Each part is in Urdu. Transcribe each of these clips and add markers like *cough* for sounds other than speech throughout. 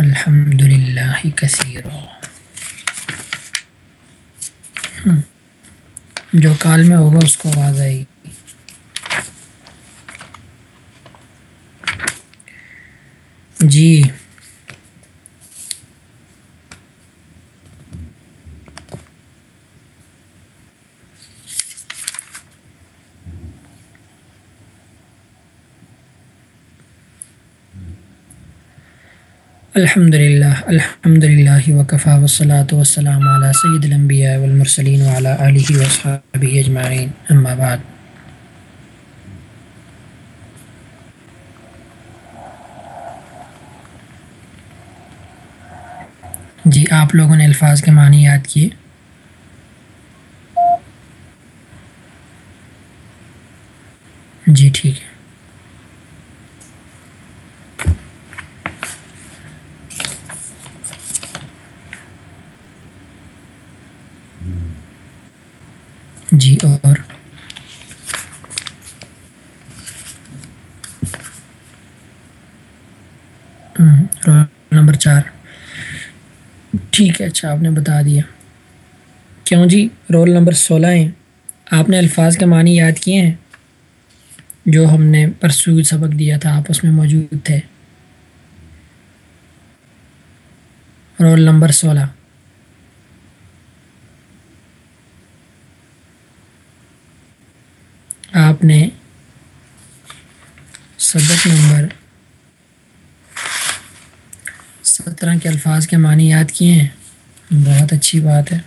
الحمد للہ کثیر جو کال میں ہوگا اس کو آواز آئے گی۔ جی۔ الحمد للہ الحمد للہ وقفا وسلاۃ وسلام علیہ سید الانبیاء والمرسلین علیہ وصحبہ اجمعین اما بعد جی آپ لوگوں نے الفاظ کے معنی یاد کیے؟ جی ٹھیک ہے جی اور رول نمبر چار ٹھیک ہے اچھا آپ نے بتا دیا۔ کیوں جی؟ رول نمبر سولہ ہیں۔ آپ نے الفاظ کے معنی یاد کیے ہیں؟ جو ہم نے پرسو سبق دیا تھا، آپ اس میں موجود تھے۔ رول نمبر سولہ۔ آپ نے سبق نمبر سترہ کے الفاظ کے معنی یاد کیے ہیں۔ بہت اچھی بات ہے۔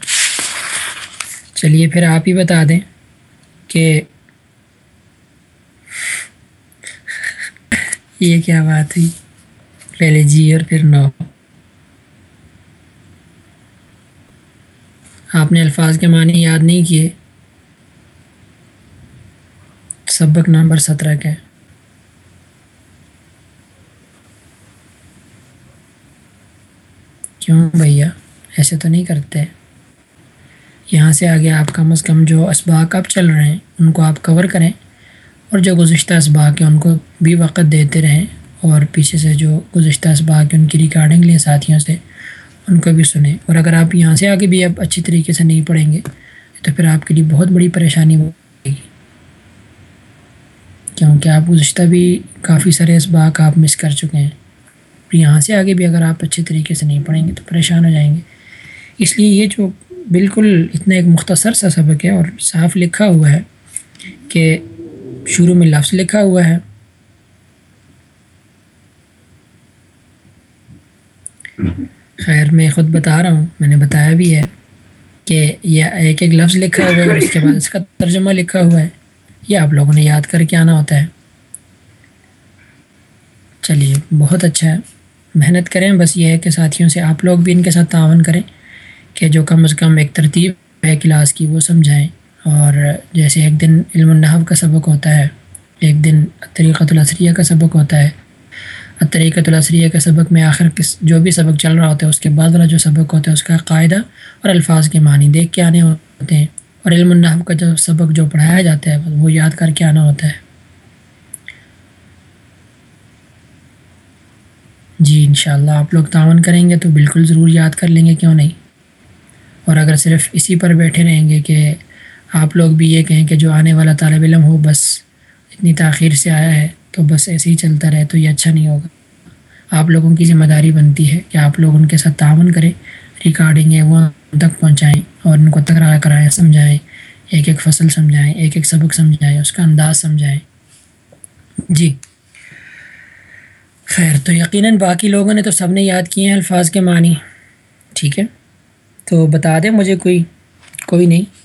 چلیے پھر آپ ہی بتا دیں کہ *laughs* یہ کیا بات ہوئی پہلے جی اور پھر نو۔ آپ نے الفاظ کے معنی یاد نہیں کیے۔ سبق نمبر سترہ کے۔ کیوں بھیا؟ ایسے تو نہیں کرتے۔ یہاں سے آگے آپ کم از کم جو اسباق اب چل رہے ہیں، ان کو آپ کور کریں۔ اور جو گزشتہ اسباق ہیں، ان کو بھی وقت دیتے رہیں۔ اور پیچھے سے جو گزشتہ اسباق ہیں، ان کی ریکارڈنگ لیں ساتھیوں سے، ان کو بھی سنیں۔ اور اگر آپ یہاں سے آگے بھی اب اچھی طریقے سے نہیں پڑھیں گے، تو پھر آپ کے لیے بہت بڑی پریشانی ہوگی کیونکہ آپ گزشتہ بھی کافی سارے اسباق آپ مس کر چکے ہیں۔ یہاں سے آگے بھی اگر آپ اچھے طریقے سے نہیں پڑھیں گے تو پریشان ہو جائیں گے۔ اس لیے یہ جو بالکل اتنا ایک مختصر سا سبق ہے اور صاف لکھا ہوا ہے کہ شروع میں لفظ لکھا ہوا ہے۔ خیر، میں خود بتا رہا ہوں، میں نے بتایا بھی ہے کہ یہ ایک ایک لفظ لکھا ہوا ہے اور اس کے بعد اس کا ترجمہ لکھا ہوا ہے۔ یہ آپ لوگوں نے یاد کر کے آنا ہوتا ہے۔ چلیے، بہت اچھا ہے۔ محنت کریں، بس یہ ہے کہ ساتھیوں سے آپ لوگ بھی ان کے ساتھ تعاون کریں کہ جو کم از کم ایک ترتیب ہے کلاس کی، وہ سمجھائیں۔ اور جیسے ایک دن علم النحو کا سبق ہوتا ہے، ایک دن طریقۃ الاسریہ کا سبق ہوتا ہے۔ طریقۃ الاسریہ کا سبق میں آخر کس، جو بھی سبق چل رہا ہوتا ہے، اس کے بعد والا جو سبق ہوتا ہے، اس کا قاعدہ اور الفاظ کے معنی دیکھ کے آنے ہوتے ہیں۔ اور علم النحو کا جو سبق جو پڑھایا جاتا ہے، وہ یاد کر کے آنا ہوتا ہے۔ جی انشاءاللہ، آپ لوگ تعاون کریں گے تو بالکل ضرور یاد کر لیں گے، کیوں نہیں؟ اور اگر صرف اسی پر بیٹھے رہیں گے کہ آپ لوگ بھی یہ کہیں کہ جو آنے والا طالب علم ہو، بس اتنی تاخیر سے آیا ہے، تو بس ایسے ہی چلتا رہے، تو یہ اچھا نہیں ہوگا۔ آپ لوگوں کی ذمہ داری بنتی ہے کہ آپ لوگ ان کے ساتھ تعاون کریں، ریکارڈنگ ہے وہ ان تک پہنچائیں اور ان کو تکرار کرائیں، سمجھائیں، ایک ایک فصل سمجھائیں، ایک ایک سبق سمجھائیں، اس کا انداز سمجھائیں۔ جی۔ خیر، تو یقیناً باقی لوگوں نے تو سب نے یاد کیے ہیں الفاظ کے معنی۔ ٹھیک ہے، تو بتا دیں مجھے کوئی کوئی نہیں۔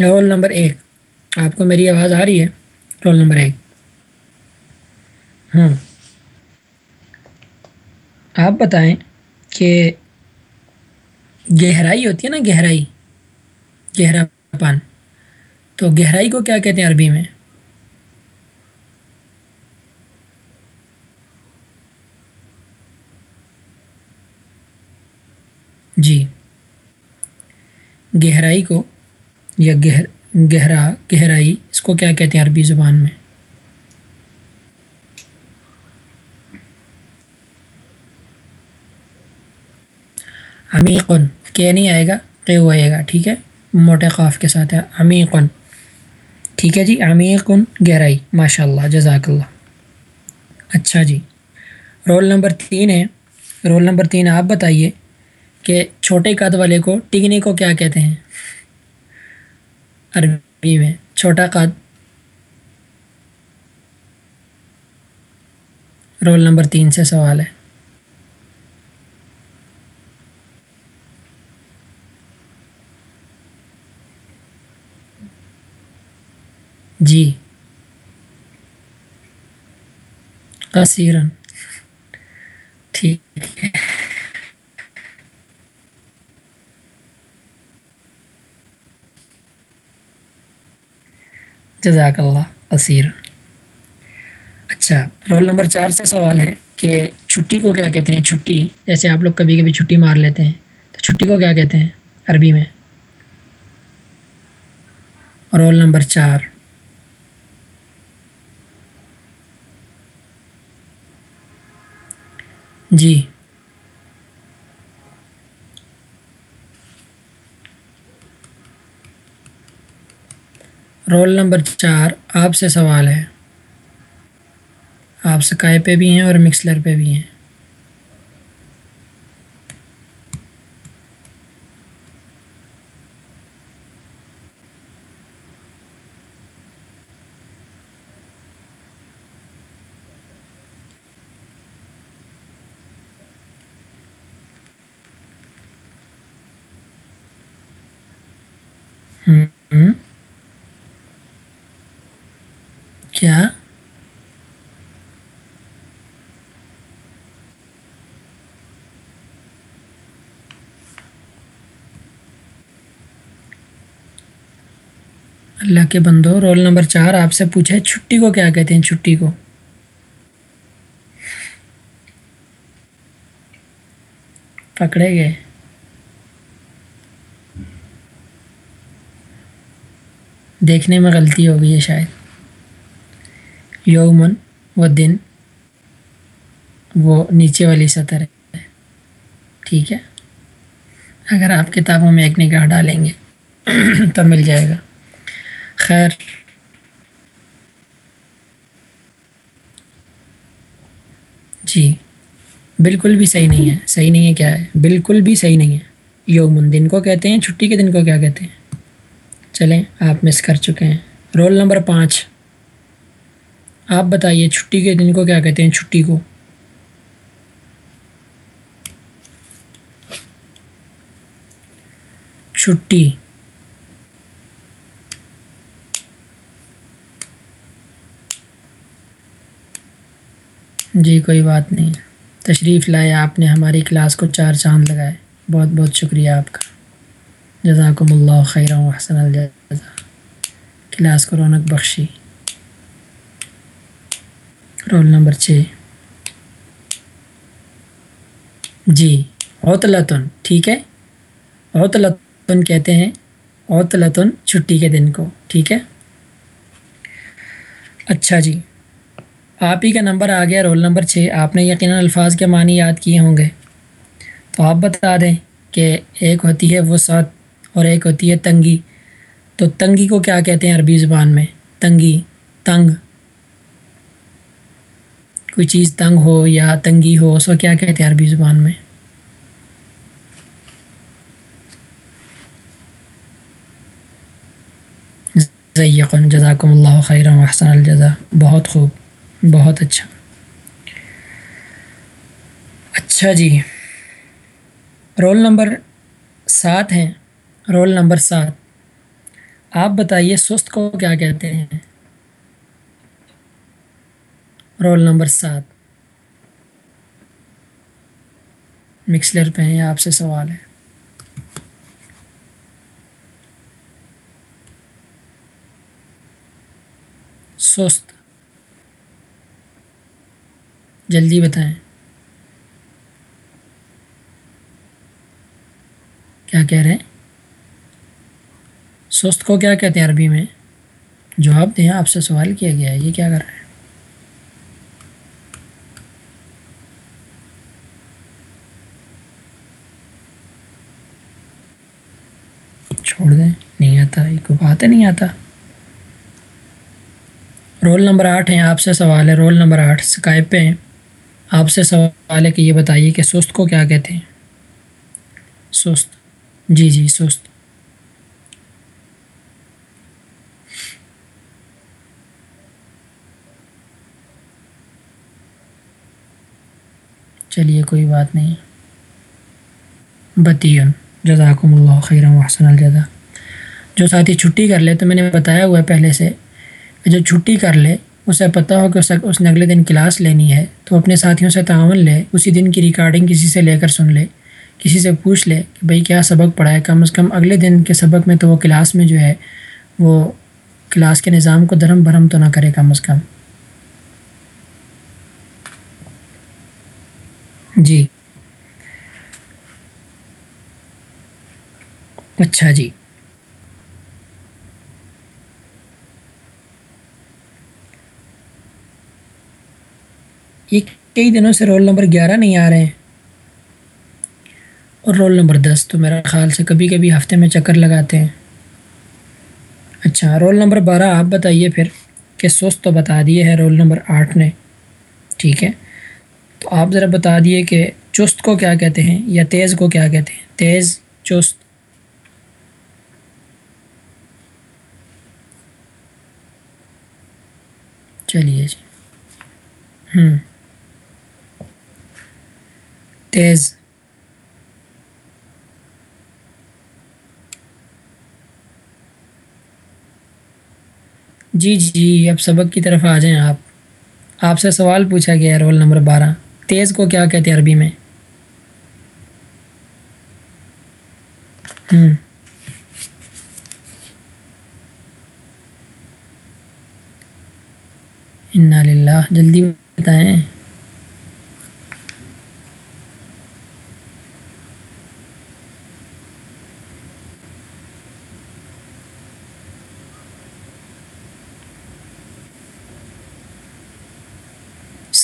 رول نمبر ایک، آپ کو میری آواز آ رہی ہے؟ رول نمبر ایک۔ ہاں۔ آپ بتائیں کہ گہرائی ہوتی ہے نا، گہرائی گہرا پان تو گہرائی کو کیا کہتے ہیں عربی میں؟ گہرائی کو یا گہر گہرا گہرائی، اس کو کیا کہتے ہیں عربی زبان میں؟ عمیقن کہ نہیں آئے گا کہ وہ آئے گا، ٹھیک ہے؟ موٹے خوف کے ساتھ ہے، عمیقن۔ ٹھیک ہے جی عمیقن گہرائی ماشاء اللہ جزاک اللہ اچھا جی۔ رول نمبر تین ہے، رول نمبر تین آپ بتائیے۔ کہ چھوٹے قد والے کو ٹگنے کو کیا کہتے ہیں؟ عربی میں چھوٹا قد رول نمبر تین سے سوال ہے۔ جی۔ کثیرن ٹھیک ہے۔ جزاک اللہ کثیر اچھا رول نمبر چار سے سوال ہے کہ چھٹی کو کیا کہتے ہیں؟ چھٹی، جیسے آپ لوگ کبھی کبھی چھٹی مار لیتے ہیں، تو چھٹی کو کیا کہتے ہیں؟ عربی میں۔ رول نمبر چار۔ جی۔ رول نمبر چار آپ سے سوال ہے۔ آپ سکائے پہ بھی ہیں اور مکسلر پہ بھی ہیں کیا اللہ کے بندو رول نمبر چار آپ سے پوچھا ہے، چھٹی کو کیا کہتے ہیں؟ چھٹی کو۔ پکڑے گئے۔ دیکھنے میں غلطی ہو گئی ہے شاید۔ یومن و دن وہ نیچے والی سطح ہے۔ ٹھیک ہے۔ اگر آپ کتابوں میں ایک نگاہ ڈالیں گے تو مل جائے گا۔ خیر۔ جی بالکل بھی صحیح نہیں ہے۔ صحیح نہیں ہے کیا ہے؟ بالکل بھی صحیح نہیں ہے۔ یومن دن کو کہتے ہیں، چھٹی کے دن کو کیا کہتے ہیں؟ چلیں، آپ مس کر چکے ہیں۔ رول نمبر پانچ۔ آپ بتائیے، چھٹی کے دن کو کیا کہتے ہیں؟ چھٹی کو۔ چھٹی۔ جی کوئی بات نہیں۔ تشریف لائے آپ نے، ہماری کلاس کو چار چاند لگائے۔ بہت بہت شکریہ آپ کا۔ جزاکم اللہ خیر و حسن الجزا کلاس کو رونق بخشی۔ رول نمبر چھ۔ جی اوتلتن ٹھیک ہے؟ اوتلتن کہتے ہیں۔ اوتلتن چھٹی کے دن کو، ٹھیک ہے؟ اچھا جی۔ آپ ہی کا نمبر آ گیا، رول نمبر چھ۔ آپ نے یقیناً الفاظ کے معنی یاد کیے ہوں گے۔ تو آپ بتا دیں کہ ایک ہوتی ہے وہ سات اور ایک ہوتی ہے تنگی۔ تو تنگی کو کیا کہتے ہیں عربی زبان میں؟ تنگی، تنگ۔ کوئی چیز تنگ ہو یا تنگی ہو، اس کو کیا کہتے ہیں عربی زبان میں؟ ضیقن جزاکم اللہ خیر و حسن الجزا بہت خوب۔ بہت اچھا۔ اچھا جی۔ رول نمبر سات ہیں۔ رول نمبر سات۔ آپ بتائیے سست کو کیا کہتے ہیں؟ رول نمبر سات۔ مکسلر پہ ہیں، آپ سے سوال ہے۔ سست۔ جلدی بتائیں۔ کیا کہہ رہے ہیں؟ سست کو کیا کہتے ہیں عربی میں؟ جواب دیں، آپ سے سوال کیا گیا ہے، یہ کیا کر رہے ہیں؟ چھوڑ دیں، نہیں آتا، یہ کو بات ہے نہیں آتا۔ رول نمبر آٹھ ہیں، آپ سے سوال ہے، رول نمبر آٹھ سکائپ پہ ہیں۔ آپ سے سوال ہے کہ یہ بتائیے کہ سست کو کیا کہتے ہیں؟ سست۔ جی جی سست۔ چلیے، کوئی بات نہیں۔ بتیون۔ جزاکم اللہ خیر وحسن الجزا۔ جو ساتھی چھٹی کر لے تو میں نے بتایا ہوا ہے پہلے سے جو چھٹی کر لے اسے پتہ ہو کہ اس نے اگلے دن کلاس لینی ہے، تو اپنے ساتھیوں سے تعاون لے، اسی دن کی ریکارڈنگ کسی سے لے کر سن لے، کسی سے پوچھ لے کہ بھئی کیا سبق پڑھا ہے؟ کم از کم اگلے دن کے سبق میں تو وہ کلاس میں جو ہے، وہ کلاس کے نظام کو درم بھرم تو نہ کرے کم از کم۔ جی۔ اچھا جی۔ یہ کئی دنوں سے رول نمبر گیارہ نہیں آ رہے ہیں۔ اور رول نمبر دس تو میرا خیال سے کبھی کبھی ہفتے میں چکر لگاتے ہیں۔ اچھا رول نمبر بارہ آپ بتائیے پھر کہ سست تو بتا دیے ہے رول نمبر آٹھ نے۔ ٹھیک ہے۔ تو آپ ذرا بتا دیے کہ چست کو کیا کہتے ہیں یا تیز کو کیا کہتے ہیں؟ تیز، چست۔ چلیے جی۔ ہوں۔ تیز۔ جی, جی جی اب سبق کی طرف آ جائیں آپ۔ آپ سے سوال پوچھا گیا ہے رول نمبر بارہ۔ تیز کو کیا کہتے ہیں عربی میں؟ ہوں للہ جلدی بتائیں۔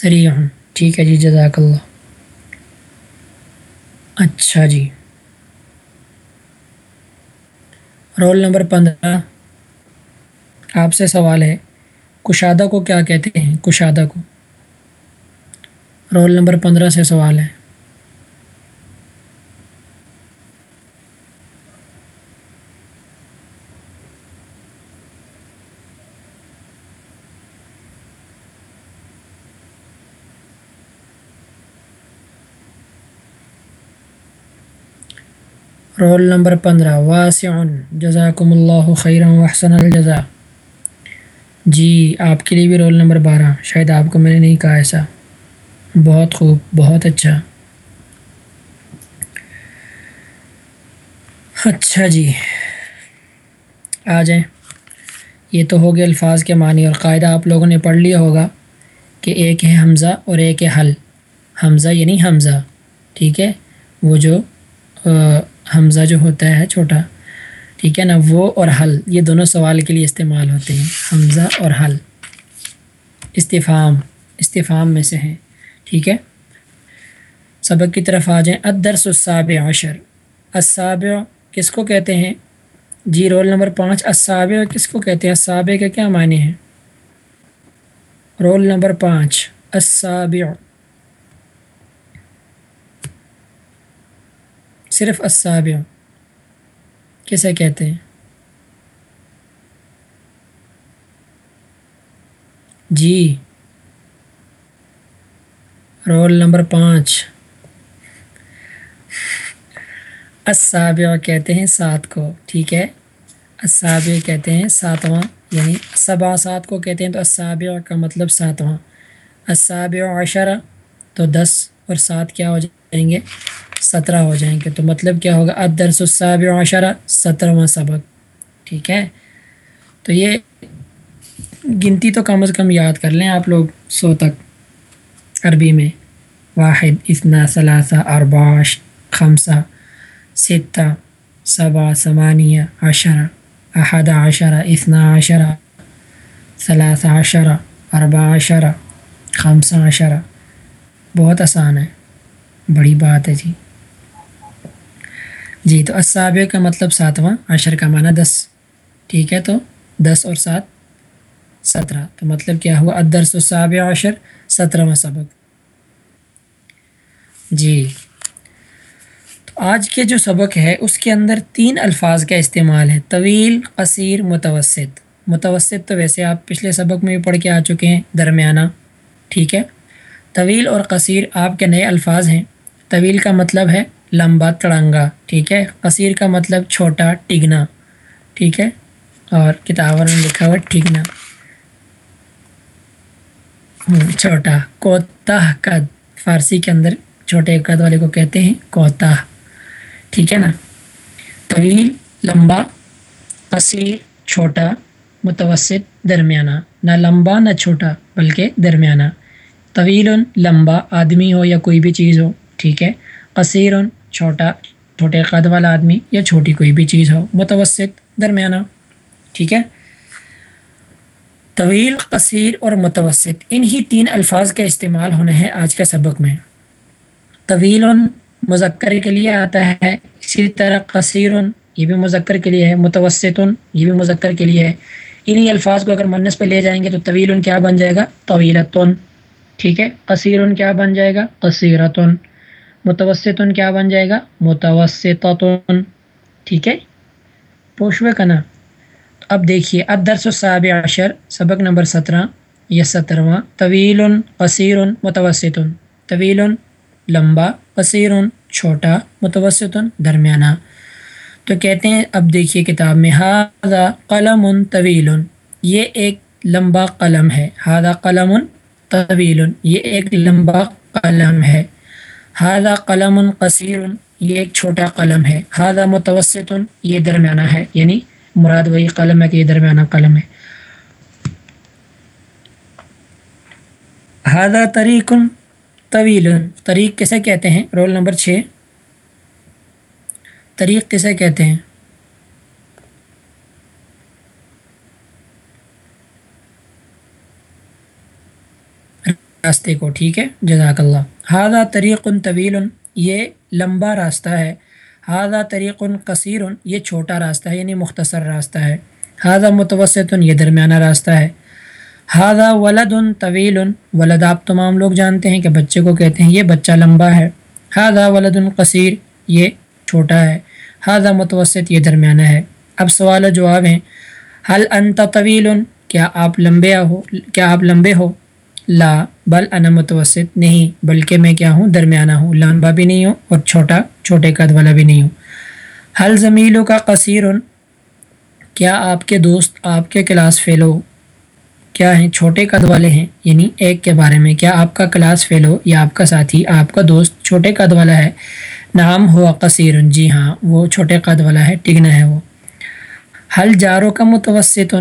سریع ہوں۔ ٹھیک ہے جی جزاک اللہ۔ اچھا جی۔ رول نمبر پندرہ۔ آپ سے سوال ہے، کشادہ کو کیا کہتے ہیں؟ کشادہ کو۔ رول نمبر پندرہ سے سوال ہے۔ رول نمبر پندرہ، واسع، جزاکم اللہ خیر وحسن الجزا جی آپ کے لیے بھی رول نمبر بارہ، شاید آپ کو میں نے نہیں کہا ایسا۔ بہت خوب، بہت اچھا۔ اچھا جی۔ آ جائیں۔ یہ تو ہو گیا الفاظ کے معنی اور قاعدہ آپ لوگوں نے پڑھ لیا ہوگا کہ ایک ہے حمزہ اور ایک ہے حل۔ حمزہ یعنی حمزہ، ٹھیک ہے؟ وہ جو حمزہ جو ہوتا ہے چھوٹا، ٹھیک ہے نا، وہ اور حل، یہ دونوں سوال کے لیے استعمال ہوتے ہیں، حمزہ اور حل۔ استفام استفام میں سے ہیں، ٹھیک ہے۔ سبق کی طرف آ جائیں۔ ادرس الصابع عشر۔ الصابع کس کو کہتے ہیں؟ جی رول نمبر پانچ۔ الصابع کس کو کہتے ہیں؟ الصابع کے کیا معنی ہیں؟ رول نمبر پانچ۔ الصابع صرف الصابع کسے کہتے ہیں؟ جی۔ رول نمبر پانچ۔ الصابع کہتے ہیں سات کو، ٹھیک ہے؟ الصابع کہتے ہیں ساتواں یعنی صبا سات کو کہتے ہیں تو الصابع کا مطلب ساتواں۔ الصابع عشرہ تو دس۔ اور سات کیا ہو جائیں گے؟ سترہ ہو جائیں گے۔ تو مطلب کیا ہوگا؟ ادرس الصابع عشرہ سترہواں سبق۔ ٹھیک ہے؟ تو یہ گنتی تو کم از کم یاد کر لیں آپ لوگ سو تک عربی میں۔ واحد، اثنا، ثلاثہ ارباش خمسہ، ستہ صبا ثمانیہ، عشرہ، احد، عشرہ، اثنا، عشرہ، ثلاثہ، عشرہ اربا عشرہ، خمسہ، عشرہ۔ بہت آسان ہے۔ بڑی بات ہے جی۔ جی تو اسابع کا مطلب ساتواں، عشر کا معنی دس۔ ٹھیک ہے، تو دس اور سات، سترہ۔ تو مطلب کیا ہوا؟ ادرس و صاب عشر سترہواں سبق۔ جی۔ تو آج کے جو سبق ہے، اس کے اندر تین الفاظ کا استعمال ہے۔ طویل، قصیر، متوسط۔ متوسط تو ویسے آپ پچھلے سبق میں بھی پڑھ کے آ چکے ہیں، درمیانہ۔ ٹھیک ہے۔ طویل اور قصیر آپ کے نئے الفاظ ہیں۔ طویل کا مطلب ہے لمبا تڑنگا، ٹھیک ہے؟ قصیر کا مطلب چھوٹا، ٹگنا، ٹھیک ہے؟ اور کتابوں میں لکھا ہوا ٹھگنا۔ چھوٹا کوتا قد۔ فارسی کے اندر چھوٹے قد والے کو کہتے ہیں کوتا ٹھیک ہے نا؟ طویل، لمبا، قصیر، چھوٹا، متوسط، درمیانہ۔ نہ لمبا، نہ چھوٹا، بلکہ درمیانہ۔ طویل، لمبا آدمی ہو یا کوئی بھی چیز ہو، ٹھیک ہے؟ قصیر، چھوٹا، چھوٹے قد والا آدمی یا چھوٹی کوئی بھی چیز ہو، متوسط، درمیانہ، ٹھیک ہے؟ طویل، قصیر اور متوسط، انہی تین الفاظ کا استعمال ہونا ہے آج کا سبق میں۔ طویل مذکر کے لیے آتا ہے، اسی طرح قصیر، یہ بھی مذکر کے لیے ہے، متوسط، یہ بھی مذکر کے لیے ہے۔ انہی الفاظ کو اگر منس پہ لے جائیں گے تو طویل کیا بن جائے گا؟ طویلتن ٹھیک ہے؟ قصیر کیا بن جائے گا؟ قصیرتن متوسط کیا بن جائے گا؟ متوسطن ٹھیک ہے؟ پوشوے کا نا اب دیکھیے، اب درس و صاب عشر، سبق نمبر سترہ یا سترواں۔ طویل، قصیر، متوسط۔ طویل، لمبا، قصیر، چھوٹا، متوسط، درمیانہ۔ تو کہتے ہیں، اب دیکھیے کتاب میں ہادہ قلم طویل یہ ایک لمبا قلم ہے۔ ہادہ قلم طویل یہ ایک لمبا قلم ہے. ہادہ قلم قصیر یہ ایک چھوٹا قلم ہے. ہادہ متوسط، یہ درمیانہ ہے. یعنی مراد وہی قلم ہے کہ یہ درمیانہ قلم ہے. ہادہ طریق طویل طریق کیسے کہتے ہیں؟ رول نمبر چھ. طریق کسے کہتے ہیں؟ راستے کو، ٹھیک ہے؟ جزاک اللہ۔ ہادہ طریق طویل، یہ لمبا راستہ ہے۔ ہادہ طریق قصیر، یہ چھوٹا راستہ ہے یعنی مختصر راستہ ہے۔ ہادہ متوسط، یہ درمیانہ راستہ ہے۔ ہادہ ولد طویل، ولد آپ تمام لوگ جانتے ہیں کہ بچے کو کہتے ہیں یہ بچہ لمبا ہے۔ ہادہ ولد قصیر، یہ چھوٹا ہے۔ ہاضا متوسط، یہ درمیانہ ہے۔ اب سوال و جواب ہیں۔ حل انت طویل؟ کیا آپ لمبے ہو؟ کیا آپ لمبے ہو؟ لا۔ بل انا متوسط نہیں، بلکہ میں کیا ہوں؟ درمیانہ ہوں۔ لمبا بھی نہیں ہوں اور چھوٹا، چھوٹے قد والا بھی نہیں ہوں۔ حل زمیلوں کا قصیر کیا آپ کے دوست آپ کے کلاس فیلو؟ کیا ہیں؟ چھوٹے قد والے ہیں یعنی ایک کے بارے میں۔ کیا آپ کا کلاس فیلو یا آپ کا ساتھی، آپ کا دوست چھوٹے قد والا ہے؟ نام ہوا قصیر جی ہاں وہ چھوٹے قد والا ہے ٹگنا ہے وہ۔ حل جاروں کا متوسط؟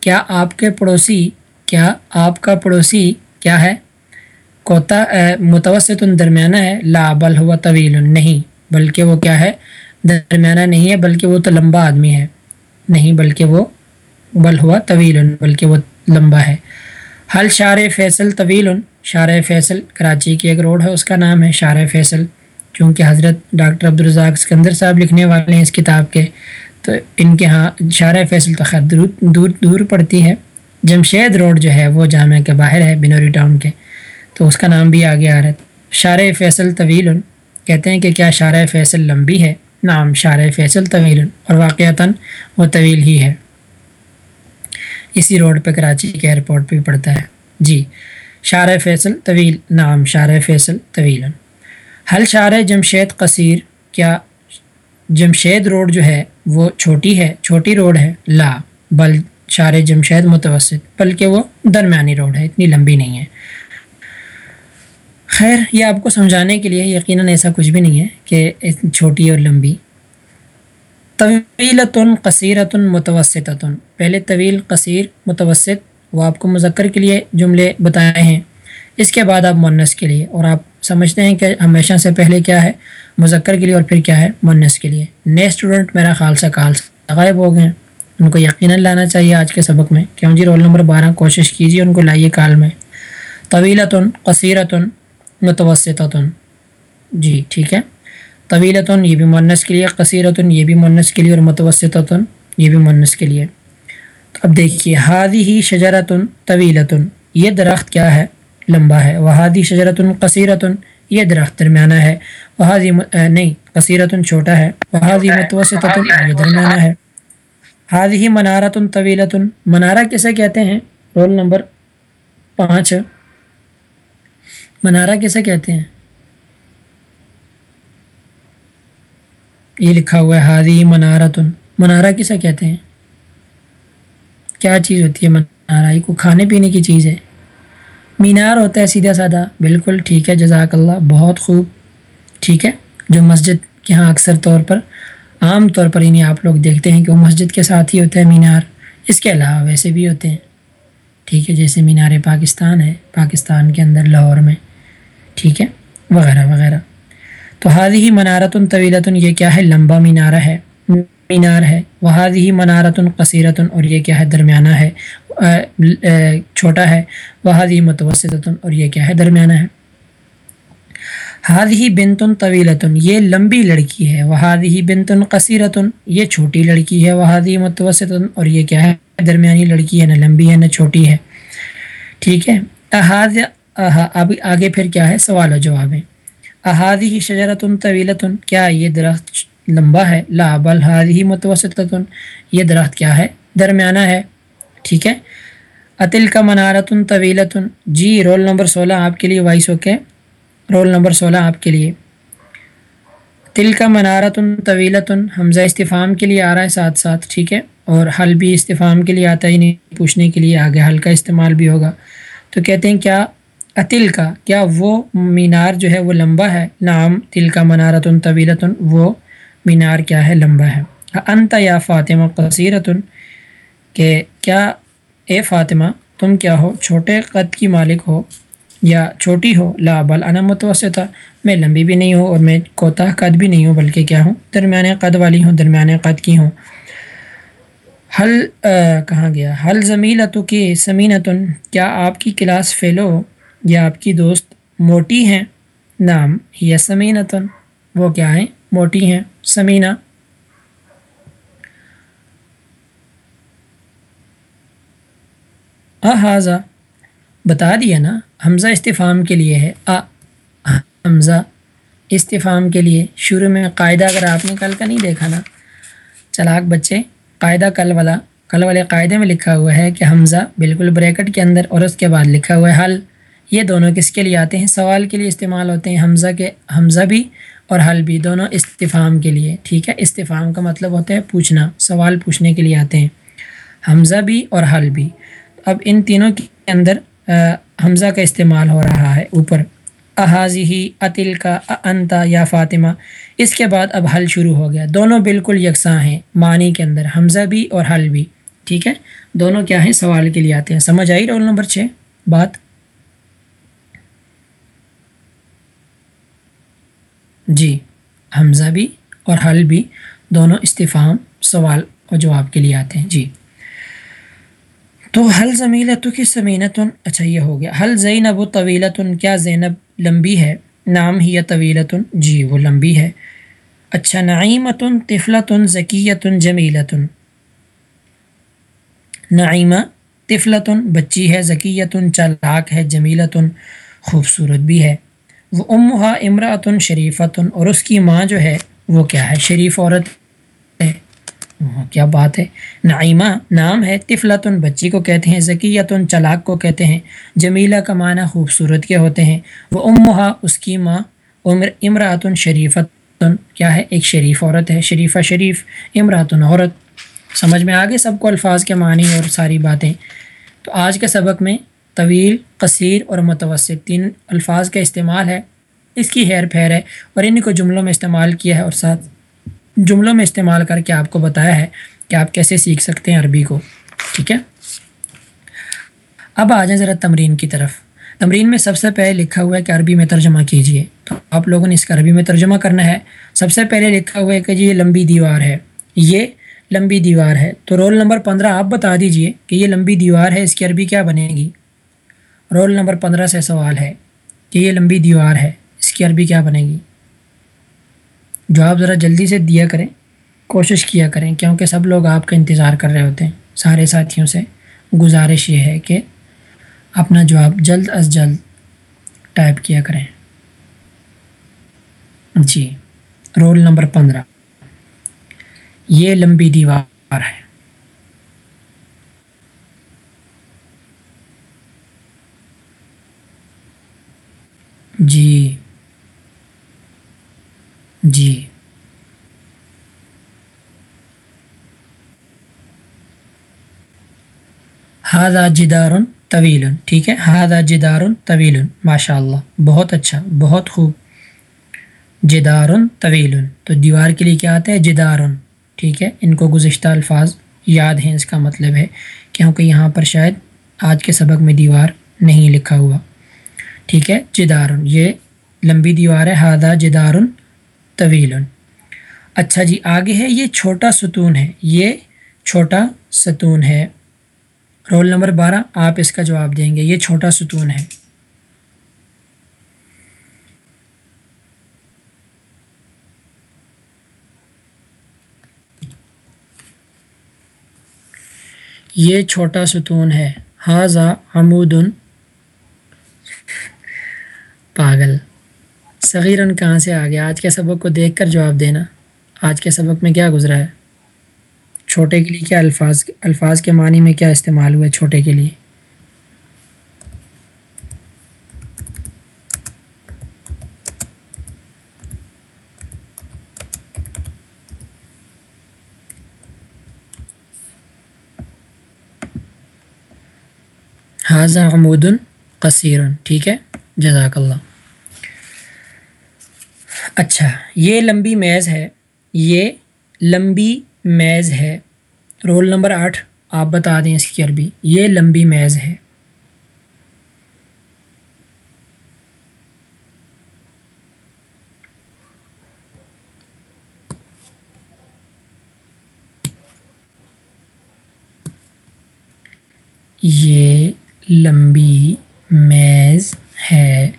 کیا آپ کے پڑوسی، کیا آپ کا پڑوسی کیا ہے؟ کوتا متوسط درمیانہ ہے، لا، بل ہوا طویل، نہیں، بلکہ وہ کیا ہے؟ درمیانہ نہیں ہے، بلکہ وہ تو لمبا آدمی ہے۔ نہیں، بلکہ وہ بل ہوا طویل، بلکہ وہ لمبا ہے۔ حل شار فیصل طویل شار فیصل کراچی کی ایک روڈ ہے، اس کا نام ہے شار فیصل۔ چونکہ حضرت ڈاکٹر عبدالرزاق سکندر صاحب لکھنے والے ہیں اس کتاب کے، تو ان کے ہاں شارع فیصل تو خیر دور دور دور پڑتی ہے۔ جمشید روڈ جو ہے وہ جامعہ کے باہر ہے، بنوری ٹاؤن کے۔ تو اس کا نام بھی آگے آ رہا ہے۔ شارع فیصل طویل کہتے ہیں کہ کیا شارع فیصل لمبی ہے؟ نام شارع فیصل طویل اور واقعتاً وہ طویل ہی ہے۔ اسی روڈ پہ کراچی کے ایئرپورٹ پہ پڑتا ہے۔ جی شارع فیصل طویل نام شارع فیصل طویل حل شار جمشید قصیر، کیا جمشید روڈ جو ہے وہ چھوٹی ہے؟ چھوٹی روڈ ہے؟ لا، بل شار جمشید متوسط، بلکہ وہ درمیانی روڈ ہے، اتنی لمبی نہیں ہے۔ خیر، یہ آپ کو سمجھانے کے لیے یقیناً ایسا کچھ بھی نہیں ہے کہ چھوٹی اور لمبی۔ طویلتن، قصیرتن، متوسطتن۔ پہلے طویل، قصیر، متوسط، وہ آپ کو مذکر کے لیے جملے بتائے ہیں۔ اس کے بعد آپ منس کے لیے، اور آپ سمجھتے ہیں کہ ہمیشہ سے پہلے کیا ہے؟ مذکر کے لیے اور پھر کیا ہے؟ منس کے لیے۔ نئے اسٹوڈنٹ، میرا خیال سے کال سے غائب ہو گئے ہیں۔ ان کو یقیناً لانا چاہیے آج کے سبق میں۔ کیوں جی؟ رول نمبر بارہ، کوشش کیجیے ان کو لائیے کال میں۔ طویلتن، قصیرتن متوسطن جی ٹھیک ہے۔ طویلتن، یہ بھی منس کے لیے۔ قصیرتن، یہ بھی منس کے لیے۔ اور متوسطن یہ بھی منس کے لیے۔ تو اب دیکھیے، ہادی ہی شجرتن، طویلتن۔ یہ درخت کیا ہے؟ لمبا ہے۔ وہ ہادی شجرتن، قصیرتن، یہ درخت درمیانہ ہے۔ وہ نہیں، قصیرتن چھوٹا ہے۔ وہ ہادی متوسط یہ درمیانہ ہے۔ ہادی ہی منارتن طویلتن منارہ کسے کہتے ہیں؟ رول نمبر پانچ. منارہ کسے کہتے ہیں؟ یہ لکھا ہوا ہے ہادی منارتن منارہ کسے کہتے ہیں؟ کیا چیز ہوتی ہے منارہ؟ یہ کو کھانے پینے کی چیز ہے؟ مینار ہوتا ہے سیدھا سادہ. بالکل ٹھیک ہے، جزاک اللہ. بہت خوب. ٹھیک ہے، جو مسجد کے ہاں اکثر طور پر عام طور پر انہیں آپ لوگ دیکھتے ہیں کہ وہ مسجد کے ساتھ ہی ہوتا ہے مینار۔ اس کے علاوہ ویسے بھی ہوتے ہیں۔ ٹھیک ہے، جیسے مینار پاکستان ہے، پاکستان کے اندر لاہور میں۔ ٹھیک ہے، وغیرہ وغیرہ۔ تو حاضی ہی منارتن طویلتن، یہ کیا ہے؟ لمبا مینارہ ہے، مینار ہے۔ وہ ہی منارتن قصیرتن، اور یہ کیا ہے؟ درمیانہ ہے چھوٹا ہے۔ وہ ہی متوسطن اور یہ کیا ہے؟ درمیانہ ہے۔ ہاد ہی بنتن طویلتن یہ لمبی لڑکی ہے وہ ہی بنتن قصیرتن یہ چھوٹی لڑکی ہے وہ ہی متوسطن اور یہ کیا ہے؟ درمیانی لڑکی ہے، نہ لمبی ہے، نہ چھوٹی ہے۔ ٹھیک ہے؟ احاظ اب آگے پھر کیا ہے؟ سوال و جواب ہے۔ احادی ہی شجرتن طویلتن کیا یہ درخت لمبا ہے؟ لا، بل ہی متوسطن یہ درخت کیا ہے؟ درمیانہ ہے۔ ٹھیک ہے؟ عطل کا منارتن طویلتن جی رول نمبر سولہ آپ کے لیے وائس اوکے۔ رول نمبر سولہ آپ کے لیے۔ تل کا منارتن طویلتن، حمزہ استفام کے لیے آ رہا ہے ساتھ ساتھ ٹھیک ہے؟ اور حل بھی استفام کے لیے آتا ہی نہیں، پوچھنے کے لیے آگے حل کا استعمال بھی ہوگا۔ تو کہتے ہیں کیا عطل کا کیا وہ مینار جو ہے وہ لمبا ہے؟ نام تل کا منارتن طویلتن، وہ مینار کیا ہے؟ لمبا ہے۔ انت یا فاطمہ قصیرتن، کہ کیا اے فاطمہ، تم کیا ہو؟ چھوٹے قد کی مالک ہو۔ یا چھوٹی ہو، لا، بل، انا متوسطہ، میں لمبی بھی نہیں ہوں اور میں کوتاہ قد بھی نہیں ہوں، بلکہ کیا ہوں؟ درمیانے قد والی ہوں، درمیانے قد کی ہوں۔ حل کہاں گیا؟ حل زمیلتو کی سمینتن، کیا آپ کی کلاس فیلو یا آپ کی دوست موٹی ہیں؟ نام یا سمینتن۔ وہ کیا ہیں؟ موٹی ہیں، سمینہ۔ احاذہ بتا دیا نا۔ حمزہ استفام کے لیے ہے۔ آ، حمزہ استفام کے لیے۔ شروع میں قاعدہ اگر آپ نے کل کا نہیں دیکھا نا۔ چلاک بچے، قاعدہ کل والا، کل والے قاعدے میں لکھا ہوا ہے کہ حمزہ بالکل بریکٹ کے اندر اور اس کے بعد لکھا ہوا ہے حل۔ یہ دونوں کس کے لیے آتے ہیں؟ سوال کے لیے استعمال ہوتے ہیں حمزہ کے، حمزہ بھی اور حل بھی، دونوں استفام کے لیے۔ ٹھیک ہے؟ استفام کا مطلب ہوتا ہے پوچھنا، سوال پوچھنے کے لیے آتے ہیں۔ حمزہ بھی اور حل بھی۔ اب ان تینوں کے اندر حمزہ کا استعمال ہو رہا ہے اوپر۔ احاظی ہی عطل کا انتا یا فاطمہ۔ اس کے بعد اب حل شروع ہو گیا۔ دونوں بالکل یکساں ہیں، معنی کے اندر حمزہ بھی اور حل بھی۔ ٹھیک ہے؟ دونوں کیا ہیں؟ سوال کے لیے آتے ہیں۔ سمجھ آئی رول نمبر چھ؟ بات۔ جی حمزہ بھی اور حل بھی دونوں استفام سوال اور جواب کے لیے آتے ہیں۔ جی۔ تو حل زمیلت کی سمینتن اچھا یہ ہو گیا. حل زینب و طویلتن کیا زینب لمبی ہے؟ نام ہی یا طویلتن جی وہ لمبی ہے. اچھا نعیمتن طفلتن ذکیتن جمیلتن نعیمہ طفلتن بچی ہے ذکیتن چالاک ہے جمیلتن خوبصورت بھی ہے. وہ امہا امراۃن شریفتن اور اس کی ماں جو ہے، وہ کیا ہے؟ شریف عورت. کیا بات ہے؟ نعیمہ نام ہے، طفلتن، بچی کو کہتے ہیں ذکیتن چلاک کو کہتے ہیں۔ جمیلہ کا معنی خوبصورت کے ہوتے ہیں۔ وہ امہا، اس کی ماں، عمر امراۃن شریفتن۔ کیا ہے؟ ایک شریف عورت ہے، شریفہ شریف امراۃن عورت۔ سمجھ میں آگے؟ سب کو الفاظ کے معنی اور ساری باتیں۔ تو آج کے سبق میں طویل، قصیر اور متوسط تین الفاظ کا استعمال ہے۔ اس کی ہیر پھیر ہے اور ان کو جملوں میں استعمال کیا ہے اور ساتھ جملوں میں استعمال کر کے آپ کو بتایا ہے کہ آپ کیسے سیکھ سکتے ہیں عربی کو، ٹھیک ہے؟ اب آ جائیں ذرا تمرین کی طرف۔ تمرین میں سب سے پہلے لکھا ہوا ہے کہ عربی میں ترجمہ کیجیے تو آپ لوگوں نے اس کا عربی میں ترجمہ کرنا ہے۔ سب سے پہلے لکھا ہوا ہے کہ جی یہ لمبی دیوار ہے۔ یہ لمبی دیوار ہے۔ تو رول نمبر پندرہ آپ بتا دیجیے کہ یہ لمبی دیوار ہے، اس کی عربی کیا بنے گی؟ رول نمبر پندرہ سے سوال ہے کہ یہ لمبی دیوار ہے، اس کی عربی کیا بنے گی؟ جو آپ ذرا جلدی سے دیا کریں، کوشش کیا کریں، کیونکہ سب لوگ آپ کا انتظار کر رہے ہوتے ہیں۔ سارے ساتھیوں سے گزارش یہ ہے کہ اپنا جواب جلد از جلد ٹائپ کیا کریں۔ جی رول نمبر پندرہ۔ یہ لمبی دیوار ہے۔ جی۔ جی۔ ہاضا جدار طویل، ٹھیک ہے؟ ہاضا جدار طویل ماشاء اللہ بہت اچھا بہت خوب۔ جدار طویل، تو دیوار کے لیے کیا آتا ہے؟ جدار، ٹھیک ہے؟ ان کو گزشتہ الفاظ یاد ہیں، اس کا مطلب ہے، کیونکہ یہاں پر شاید آج کے سبق میں دیوار نہیں لکھا ہوا۔ ٹھیک ہے؟ جدار، یہ لمبی دیوار ہے۔ ہادہ جدار طویل اچھا جی آگے ہے، یہ چھوٹا ستون ہے۔ یہ چھوٹا ستون ہے۔ رول نمبر بارہ، آپ اس کا جواب دیں گے۔ یہ چھوٹا ستون ہے۔ یہ چھوٹا ستون ہے۔ حاضہ حمود پاگل۔ صغیرن کہاں سے آ گیا آج کے سبق کو دیکھ کر جواب دینا۔ آج کے سبق میں کیا گزرا ہے؟ چھوٹے کے لیے کیا الفاظ الفاظ کے معنی میں کیا استعمال ہوا چھوٹے کے لیے؟ حاضہ حمود قصیر، ٹھیک ہے؟ جزاک اللہ۔ اچھا یہ لمبی میز ہے، یہ لمبی میز ہے۔ رول نمبر آٹھ، آپ بتا دیں اس کی عربی۔ یہ لمبی میز ہے۔ یہ لمبی میز ہے۔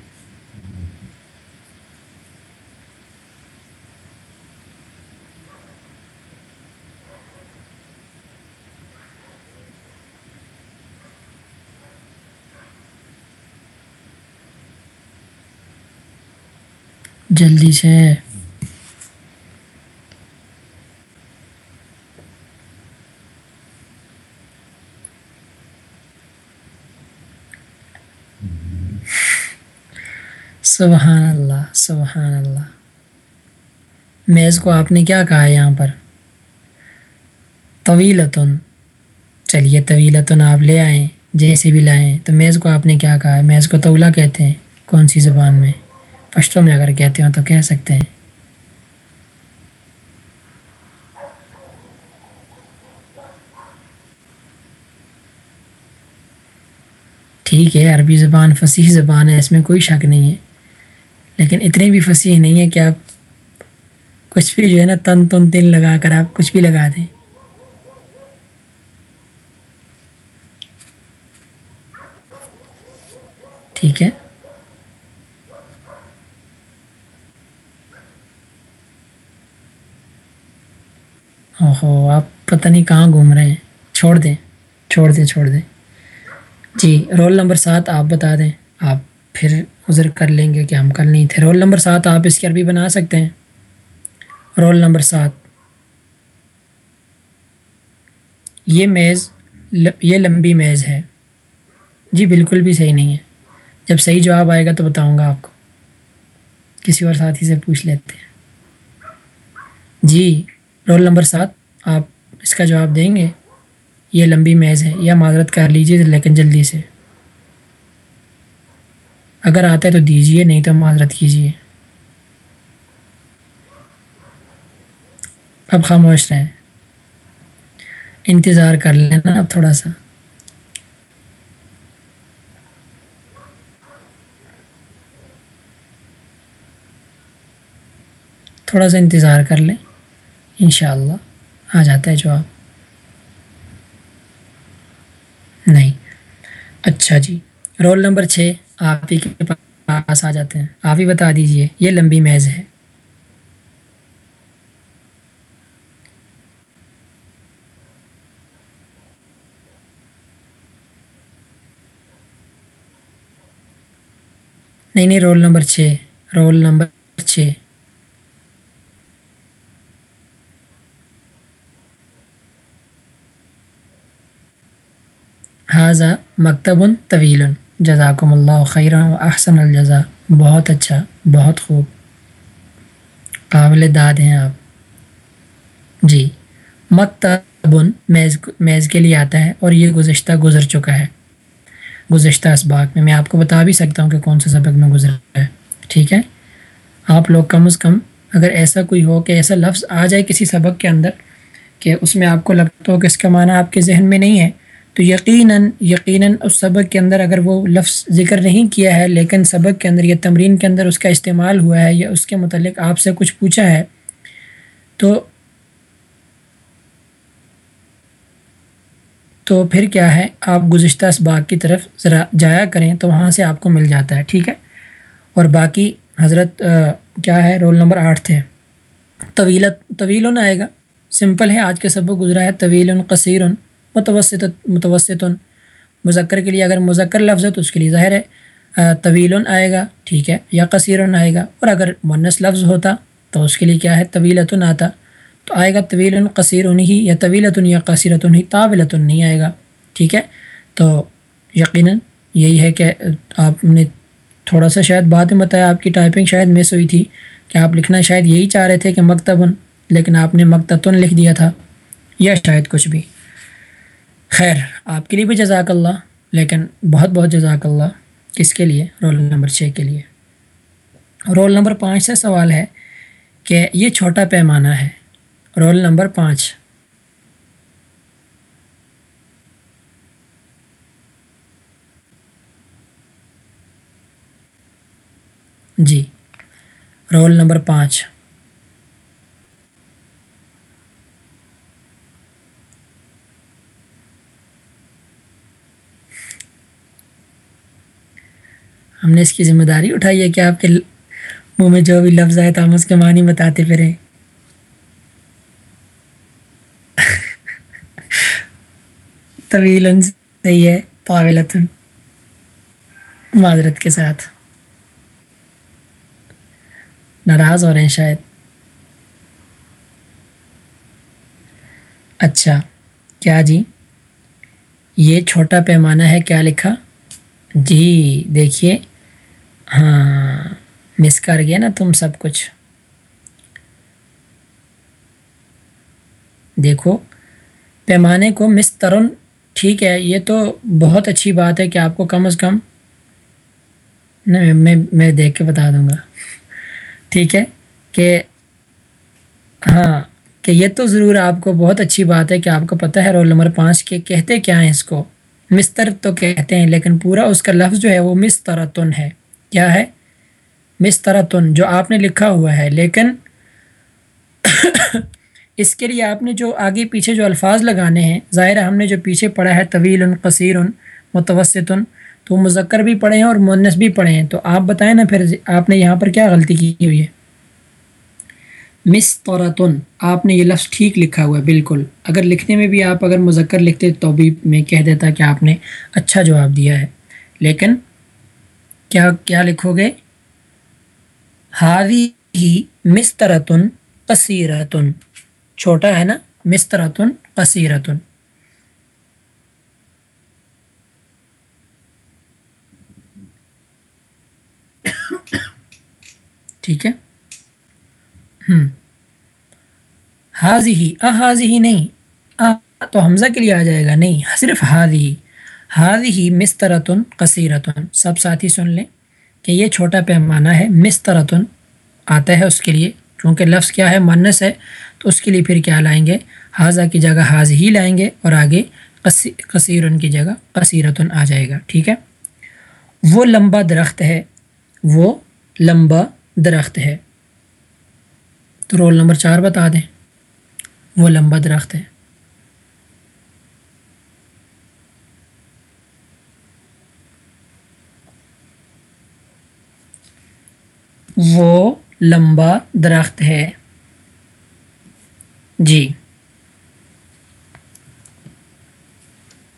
جلدی سے۔ سبحان اللہ سبحان اللہ۔ میز کو آپ نے کیا کہا یہاں پر؟ طویلتن۔ چلیے، طویلتن آپ لے آئیں، جیسے بھی لائیں۔ تو میز کو آپ نے کیا کہا؟ ہے میز کو تولا کہتے ہیں۔ کون سی زبان میں؟ پشتوں میں اگر کہتے ہوں تو کہہ سکتے ہیں۔ ٹھیک ہے، عربی زبان فصیح زبان ہے، اس میں کوئی شک نہیں ہے۔ لیکن اتنی بھی فصیح نہیں ہے کہ آپ کچھ بھی جو ہے نا تن تن تن لگا کر آپ کچھ بھی لگا دیں۔ ٹھیک ہے۔ اوہو، آپ پتہ نہیں کہاں گھوم رہے ہیں۔ چھوڑ دیں چھوڑ دیں چھوڑ دیں۔ جی رول نمبر سات آپ بتا دیں۔ آپ پھر عذر کر لیں گے کہ ہم کل نہیں تھے۔ رول نمبر سات آپ اس کی عربی بنا سکتے ہیں۔ رول نمبر سات۔ یہ میز یہ لمبی میز ہے۔ جی بالکل بھی صحیح نہیں ہے۔ جب صحیح جواب آئے گا تو بتاؤں گا آپ کو۔ کسی اور ساتھی سے پوچھ لیتے ہیں۔ جی رول نمبر سات۔ آپ اس کا جواب دیں گے۔ یہ لمبی میز ہے۔ یا معذرت کر لیجیے لیکن جلدی سے۔ اگر آتا ہے تو دیجیے نہیں تو معذرت کیجیے اب خاموش رہیں۔ انتظار کر لینا اب تھوڑا سا۔ تھوڑا سا انتظار کر لیں۔ انشاءاللہ۔ آ جاتا ہے جواب۔ نہیں۔ اچھا جی۔ رول نمبر چھ آپ ہی کے پاس آ جاتے ہیں۔ آپ ہی بتا دیجیے، یہ لمبی میز ہے۔ نہیں نہیں، رول نمبر چھ۔ رول نمبر چھ۔ حاضہ مکتب طویل جزاکم اللہ خیر و احسن الجزا بہت اچھا بہت خوب۔ قابل داد ہیں آپ۔ جی مکتب میز میز کے لیے آتا ہے اور یہ گزشتہ گزر چکا ہے۔ گزشتہ اسباق میں میں آپ کو بتا بھی سکتا ہوں کہ کون سا سبق میں گزرا ہے۔ ٹھیک ہے؟ آپ لوگ کم از کم، اگر ایسا کوئی ہو کہ ایسا لفظ آ جائے کسی سبق کے اندر کہ اس میں آپ کو لگتا ہو کہ اس کا معنی آپ کے ذہن میں نہیں ہے تو یقیناً یقیناً اس سبق کے اندر اگر وہ لفظ ذکر نہیں کیا ہے، لیکن سبق کے اندر یا تمرین کے اندر اس کا استعمال ہوا ہے یا اس کے متعلق آپ سے کچھ پوچھا ہے، تو تو پھر کیا ہے؟ آپ گزشتہ اسباق کی طرف ذرا جایا کریں تو وہاں سے آپ کو مل جاتا ہے، ٹھیک ہے؟ اور باقی حضرت کیا ہے؟ رول نمبر آٹھ تھے۔ طویلت طویل آئے گا۔ سمپل ہے، آج کے سبق گزرا ہے۔ طویل قصیر۔ متوسط متوسط مذکر کے لیے اگر مذکر لفظ ہے تو اس کے لیے ظاہر ہے طویل آئے گا، ٹھیک ہے، یا کثیر آئے گا، اور اگر منس لفظ ہوتا تو اس کے لیے کیا ہے؟ طویلت آتا، تو آئے گا طویل قصیر ہی، یا طویلت یا قصیرت ہی طابلت نہیں آئے گا، ٹھیک ہے؟ تو یقیناً یہی ہے کہ آپ نے تھوڑا سا شاید بات میں بتایا، آپ کی ٹائپنگ شاید مس ہوئی تھی، کہ آپ لکھنا شاید یہی چاہ رہے تھے کہ مکتبن، لیکن آپ نے مکتتن لکھ دیا تھا، یا شاید کچھ بھی۔ خیر، آپ کے لیے بھی جزاک اللہ، لیکن بہت بہت جزاک اللہ کس کے لیے، رول نمبر چھ کے لیے۔ رول نمبر پانچ سے سوال ہے کہ یہ چھوٹا پیمانہ ہے۔ رول نمبر پانچ۔ جی۔ رول نمبر پانچ۔ ہم نے اس کی ذمہ داری اٹھائی ہے کہ آپ کے منہ میں جو بھی لفظ آئے تو ہم اس کے معنی بتاتے پھریں۔ طویل صحیح ہے پاولت معذرت کے ساتھ۔ ناراض ہو رہے ہیں شاید۔ اچھا کیا جی؟ یہ چھوٹا پیمانہ ہے، کیا لکھا؟ جی دیکھیے۔ ہاں مس کر گیا نا تم سب کچھ۔ دیکھو، پیمانے کو مس ترن، ٹھیک ہے، یہ تو بہت اچھی بات ہے کہ آپ کو کم از کم نہیں میں میں دیکھ کے بتا دوں گا۔ ٹھیک ہے کہ ہاں کہ یہ تو ضرور آپ کو بہت اچھی بات ہے کہ آپ کو پتہ ہے، رول نمبر پانچ کے کہتے کیا ہیں اس کو۔ مستر تو کہتے ہیں، لیکن پورا اس کا لفظ جو ہے وہ مسترتن ہے۔ کیا ہے؟ مسترتن، جو آپ نے لکھا ہوا ہے، لیکن اس کے لیے آپ نے جو آگے پیچھے جو الفاظ لگانے ہیں، ظاہر ہم نے جو پیچھے پڑھا ہے طویل قصیر متوسط تو مذکر بھی پڑھے ہیں اور مونس بھی پڑھے ہیں۔ تو آپ بتائیں نا پھر آپ نے یہاں پر کیا غلطی کی ہوئی ہے؟ مسترتن، آپ نے یہ لفظ ٹھیک لکھا ہوا ہے، بالکل۔ اگر لکھنے میں بھی آپ اگر مذکر لکھتے تو بھی میں کہہ دیتا کہ آپ نے اچھا جواب دیا ہے۔ لیکن کیا کیا لکھو گے؟ ہاوی ہی مسترتن قصیرتن۔ چھوٹا ہے نا؟ مسترتن قصیرتن۔ ٹھیک ہے۔ ہوں حاضی ہی احاضی ہی نہیں۔ تو حمزہ کے لیے آ جائے گا۔ نہیں، صرف حاضی ہی حاضی ہی مسترتن قصیرتن۔ سب ساتھی سن لیں کہ یہ چھوٹا پیمانہ ہے، مسترتن آتا ہے اس کے لیے۔ چونکہ لفظ کیا ہے؟ منس ہے۔ تو اس کے لیے پھر کیا لائیں گے؟ حاضہ کی جگہ حاض ہی لائیں گے اور آگے کثیرن کی جگہ کثیرتن آ جائے گا۔ ٹھیک ہے؟ وہ لمبا درخت ہے۔ وہ لمبا درخت ہے۔ تو رول نمبر چار بتا دیں۔ وہ لمبا درخت ہے۔ وہ لمبا درخت ہے۔ جی۔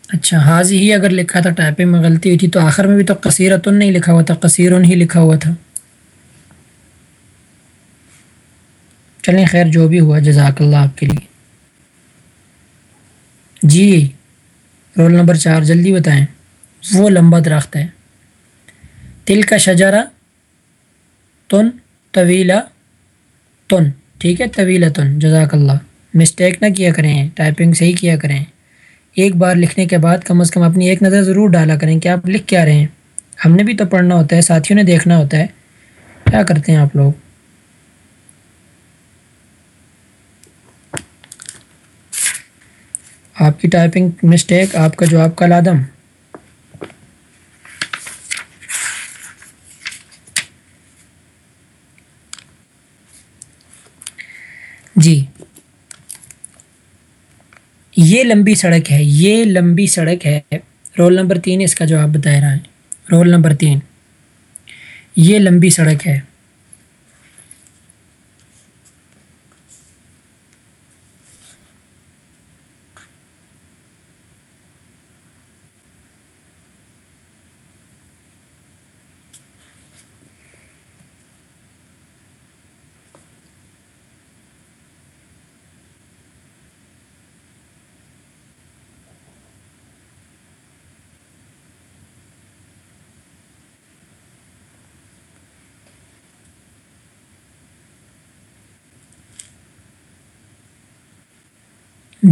اچھا حاضی ہی اگر لکھا تھا ٹائپنگ میں غلطی ہوئی تھی تو آخر میں بھی تو کثیرتن نہیں لکھا ہوا تھا کثیر ہی لکھا ہوا تھا۔ چلیں خیر، جو بھی ہوا، جزاک اللہ آپ کے لیے۔ جی رول نمبر چار، جلدی بتائیں۔ وہ لمبا درخت ہے۔ تل کا شجرا تن طویلا تن، ٹھیک ہے؟ طویلا تن، جزاک اللہ۔ مسٹیک نہ کیا کریں ٹائپنگ صحیح کیا کریں۔ ایک بار لکھنے کے بعد کم از کم اپنی ایک نظر ضرور ڈالا کریں کہ آپ لکھ کیا رہے ہیں۔ ہم نے بھی تو پڑھنا ہوتا ہے، ساتھیوں نے دیکھنا ہوتا ہے۔ کیا کرتے ہیں آپ لوگ؟ آپ کی ٹائپنگ مسٹیک آپ کا جواب کا لادم جی۔ یہ لمبی سڑک ہے، یہ لمبی سڑک ہے۔ رول نمبر تین اس کا جواب بتا رہا ہے۔ رول نمبر تین۔ یہ لمبی سڑک ہے۔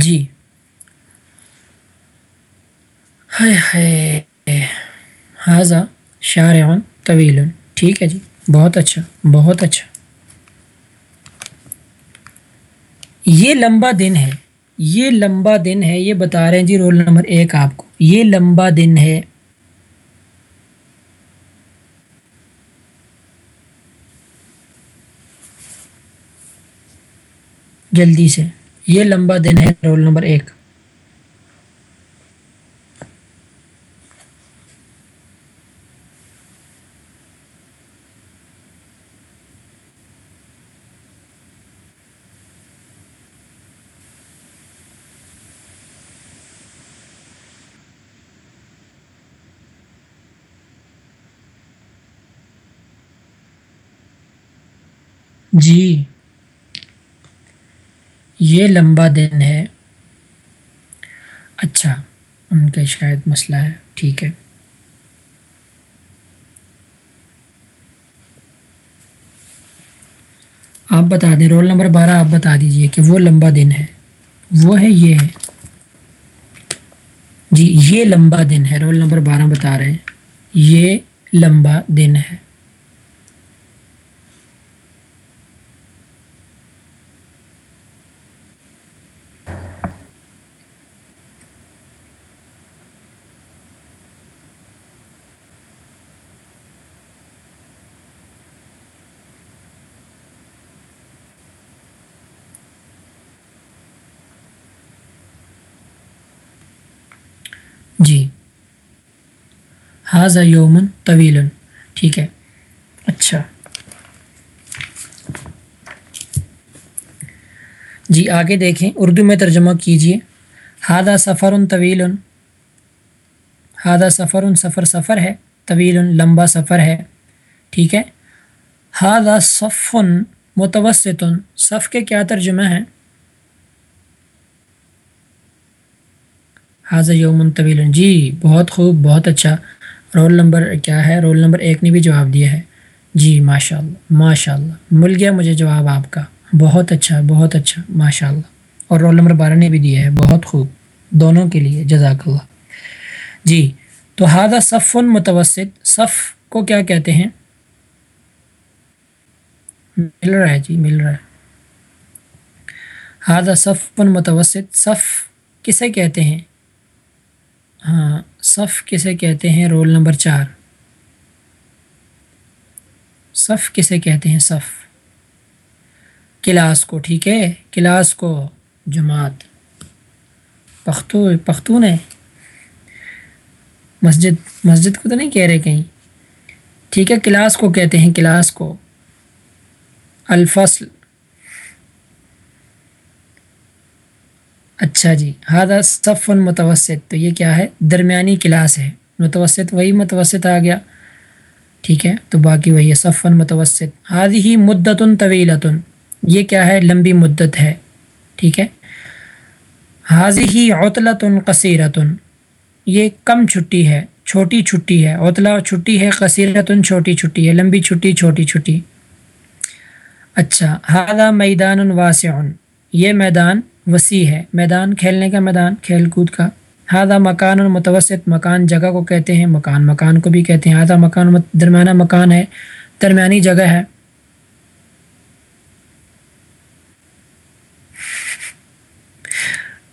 جی۔ ہے حاضہ شارعن طویل ٹھیک ہے جی۔ بہت اچھا۔ بہت اچھا۔ یہ لمبا دن ہے۔ یہ لمبا دن ہے۔ یہ بتا رہے ہیں جی رول نمبر ایک آپ کو۔ یہ لمبا دن ہے۔ جلدی سے۔ یہ لمبا دن ہے رول نمبر ایک۔ جی۔ یہ لمبا دن ہے۔ اچھا ان کا شاید مسئلہ ہے۔ ٹھیک ہے۔ آپ بتا دیں، رول نمبر بارہ آپ بتا دیجیے کہ وہ لمبا دن ہے۔ وہ ہے، یہ ہے۔ جی یہ لمبا دن ہے۔ رول نمبر بارہ بتا رہے ہیں۔ یہ لمبا دن ہے جی حاض یومن طویل ٹھیک ہے۔ اچھا۔ جی آگے دیکھیں۔ اردو میں ترجمہ کیجیے ہادہ سفر طویل ہادہ سفر سفر سفر ہے۔ طویل لمبا سفر ہے۔ ٹھیک ہے۔ ہادہ صفن متوسط صف کے کیا ترجمہ ہیں؟ حاضر یوم طویل جی بہت خوب، بہت اچھا۔ رول نمبر کیا ہے؟ رول نمبر ایک نے بھی جواب دیا ہے۔ جی ماشاء اللہ ماشاء اللہ مل گیا مجھے جواب آپ کا۔ بہت اچھا بہت اچھا ماشاء اللہ اور رول نمبر بارہ نے بھی دیا ہے۔ بہت خوب۔ دونوں کے لیے۔ جزاک اللہ۔ جی تو ہادہ صف متوسط۔ صف کو کیا کہتے ہیں؟ مل رہا ہے جی مل رہا ہے۔ ہادہ صف متوسط۔ صف کسے کہتے ہیں؟ ہاں صف کسے کہتے ہیں؟ رول نمبر چار۔ صف کسے کہتے ہیں؟ صف۔ کلاس کو، ٹھیک ہے؟ کلاس کو، جماعت۔ پختو، پختون ہے۔ مسجد مسجد کو تو نہیں کہہ رہے کہیں۔ ٹھیک ہے، کلاس کو کہتے ہیں، کلاس کو۔ الفصل۔ اچھا جی ہادہ صف متوسط، تو یہ کیا ہے؟ درمیانی کلاس ہے۔ متوسط وہی متوسط آ گیا۔ ٹھیک ہے، تو باقی وہی ہے، صف متوسط۔ ہادی ہی مدت طویلتن یہ کیا ہے؟ لمبی مدت ہے۔ ٹھیک ہے۔ حاضی ہی عطلۃ قصیرتن یہ کم چھٹی ہے، چھوٹی چھٹی ہے۔ اوتلا چھٹی ہے قصیرتن چھوٹی چھٹی ہے۔ لمبی چھٹی، چھوٹی چھٹی۔ اچھا ہادہ میدان واسع۔ یہ میدان وسیع ہے۔ میدان کھیلنے کا میدان، کھیل کود کا۔ ہادہ مکان اور متوسط، مکان جگہ کو کہتے ہیں۔ مکان مکان کو بھی کہتے ہیں۔ ہادہ مکان درمیانہ مکان ہے، درمیانی جگہ ہے۔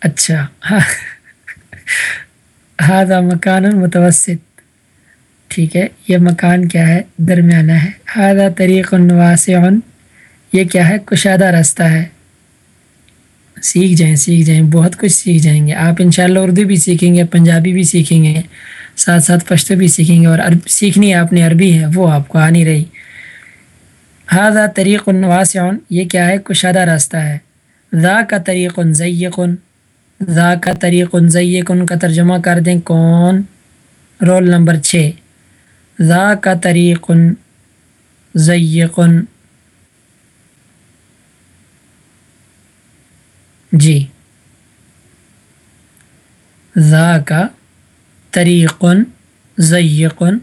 اچھا۔ ہادہ مکان متوسط۔ ٹھیک ہے۔ یہ مکان کیا ہے؟ درمیانہ ہے۔ ہادہ طریق واسع۔ یہ کیا ہے؟ کشادہ راستہ ہے۔ سیکھ جائیں سیکھ جائیں، بہت کچھ سیکھ جائیں گے۔ آپ انشاءاللہ اردو بھی سیکھیں گے، پنجابی بھی سیکھیں گے، ساتھ ساتھ پشتو بھی سیکھیں گے اور عرب، سیکھنی آپ نے عربی ہے، وہ آپ کو آ نہیں رہی۔ ہاضا طریق واسع، یہ کیا ہے؟ کشادہ راستہ ہے۔ ذا کا طریق ضیقن ذا کا طریق ضیقن کا ترجمہ کر دیں کون؟ رول نمبر چھ۔ ذا کا طریق ضیقن جی۔ ذا کا طریقن ضیقن